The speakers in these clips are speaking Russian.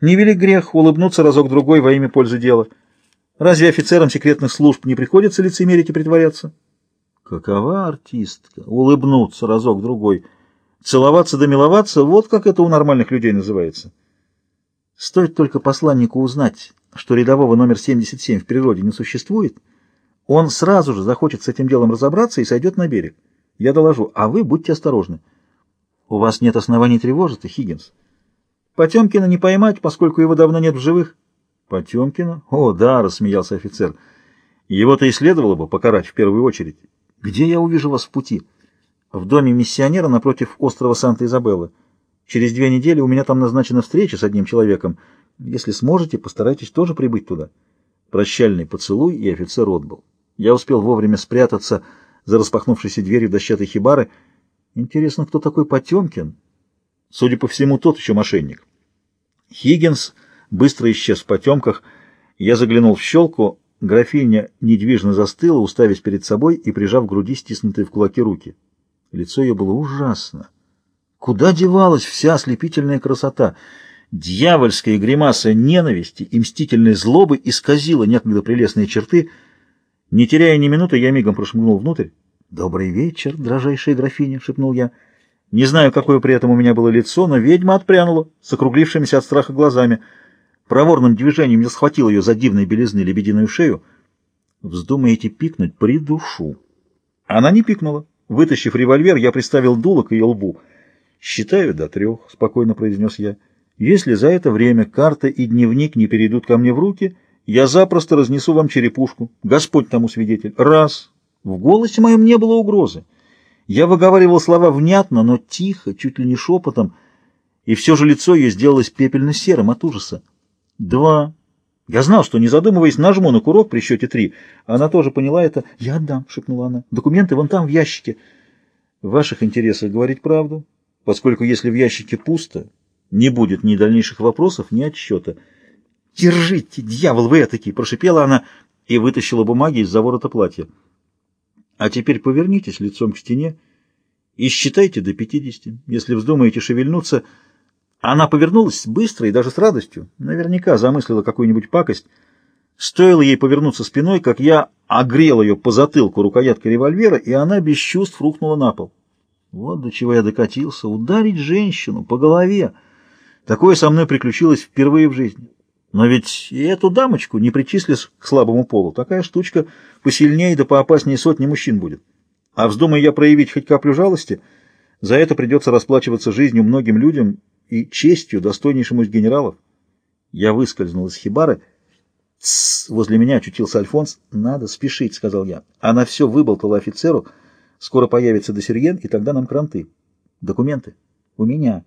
Невелик грех улыбнуться разок-другой во имя пользы дела. Разве офицерам секретных служб не приходится лицемерить и притворяться? Какова артистка? Улыбнуться разок-другой. Целоваться да миловаться — вот как это у нормальных людей называется. Стоит только посланнику узнать, что рядового номер 77 в природе не существует, он сразу же захочет с этим делом разобраться и сойдет на берег. Я доложу, а вы будьте осторожны. У вас нет оснований тревожиться, Хиггинс. Потемкина не поймать, поскольку его давно нет в живых. Потемкина? О, да, рассмеялся офицер. Его-то и следовало бы покарать в первую очередь. Где я увижу вас в пути? В доме миссионера напротив острова Санта-Изабеллы. Через две недели у меня там назначена встреча с одним человеком. Если сможете, постарайтесь тоже прибыть туда. Прощальный поцелуй, и офицер отбыл. Я успел вовремя спрятаться за распахнувшейся дверью дощатой хибары. Интересно, кто такой Потемкин? Судя по всему, тот еще мошенник. Хиггинс быстро исчез в потемках. Я заглянул в щелку. Графиня недвижно застыла, уставясь перед собой и прижав к груди стиснутые в кулаки руки. Лицо ее было ужасно. Куда девалась вся ослепительная красота? Дьявольская гримаса ненависти и мстительной злобы исказила некогда прелестные черты. Не теряя ни минуты, я мигом прошмыгнул внутрь. «Добрый вечер, дрожайшая графиня!» — шепнул я. Не знаю, какое при этом у меня было лицо, но ведьма отпрянула, с округлившимися от страха глазами. Проворным движением я схватил ее за дивной белизны лебединую шею. «Вздумаете пикнуть? Придушу!» Она не пикнула. Вытащив револьвер, я приставил дуло к ее лбу. «Считаю до трех», — спокойно произнес я. «Если за это время карта и дневник не перейдут ко мне в руки, я запросто разнесу вам черепушку. Господь тому свидетель. Раз!» В голосе моем не было угрозы. Я выговаривал слова внятно, но тихо, чуть ли не шепотом, и все же лицо ее сделалось пепельно-серым от ужаса. Два. Я знал, что, не задумываясь, нажму на курок при счете три. Она тоже поняла это. «Я отдам», — шепнула она. «Документы вон там, в ящике». «В ваших интересах говорить правду, поскольку если в ящике пусто, не будет ни дальнейших вопросов, ни отсчета». «Держите, дьявол вы этакий!» — прошипела она и вытащила бумаги из-за ворота платья. А теперь повернитесь лицом к стене и считайте до пятидесяти. Если вздумаете шевельнуться... Она повернулась быстро и даже с радостью. Наверняка замыслила какую-нибудь пакость. Стоило ей повернуться спиной, как я огрел ее по затылку рукояткой револьвера, и она без чувств рухнула на пол. Вот до чего я докатился. Ударить женщину по голове. Такое со мной приключилось впервые в жизни. Но ведь и эту дамочку не причислишь к слабому полу. Такая штучка посильнее да поопаснее сотни мужчин будет. А вздумай я проявить хоть каплю жалости, за это придется расплачиваться жизнью многим людям и честью достойнейшему из генералов. Я выскользнул из хибары. Тссс, возле меня очутился Альфонс. «Надо спешить», — сказал я. Она все выболтала офицеру. Скоро появится Досерьен, и тогда нам кранты. Документы? У меня.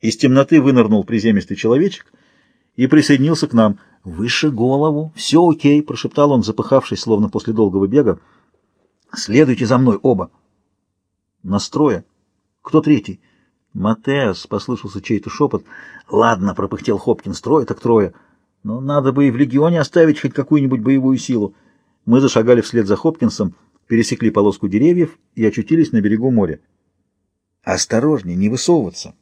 Из темноты вынырнул приземистый человечек — и присоединился к нам. «Выше голову! Все окей!» — прошептал он, запыхавшись, словно после долгого бега. «Следуйте за мной оба!» «Настроя! Кто третий?» «Матеас!» — послышался чей-то шепот. «Ладно!» — пропыхтел Хопкинс. «Трое так трое! Но надо бы и в легионе оставить хоть какую-нибудь боевую силу!» Мы зашагали вслед за Хопкинсом, пересекли полоску деревьев и очутились на берегу моря. «Осторожнее, не высовываться!»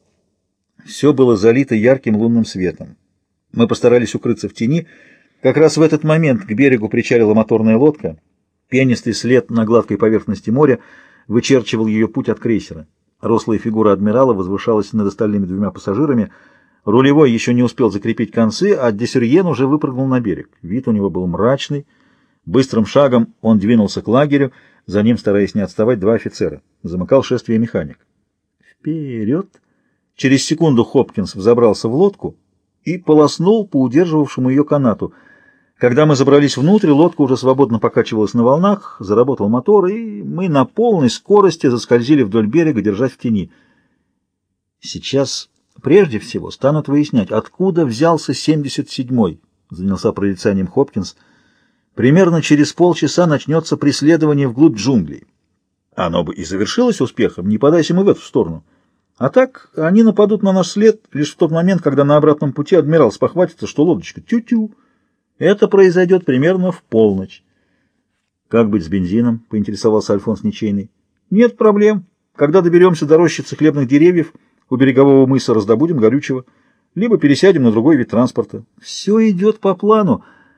Все было залито ярким лунным светом. Мы постарались укрыться в тени. Как раз в этот момент к берегу причалила моторная лодка. Пенистый след на гладкой поверхности моря вычерчивал ее путь от крейсера. Рослая фигура адмирала возвышалась над остальными двумя пассажирами. Рулевой еще не успел закрепить концы, а Десерьен уже выпрыгнул на берег. Вид у него был мрачный. Быстрым шагом он двинулся к лагерю, за ним, стараясь не отставать, два офицера. Замыкал шествие механик. Вперед! Через секунду Хопкинс взобрался в лодку и полоснул по удерживавшему ее канату. Когда мы забрались внутрь, лодка уже свободно покачивалась на волнах, заработал мотор, и мы на полной скорости заскользили вдоль берега, держась в тени. Сейчас прежде всего станут выяснять, откуда взялся 77-й, занялся прорицанием Хопкинс. Примерно через полчаса начнется преследование вглубь джунглей. Оно бы и завершилось успехом, не подайся мы в эту сторону. А так они нападут на наш след лишь в тот момент, когда на обратном пути адмирал спохватится, что лодочка тю-тю. Это произойдет примерно в полночь. «Как быть с бензином?» — поинтересовался Альфонс Ничейный. «Нет проблем. Когда доберемся до рощицы хлебных деревьев, у берегового мыса раздобудем горючего. либо пересядем на другой вид транспорта. Все идет по плану.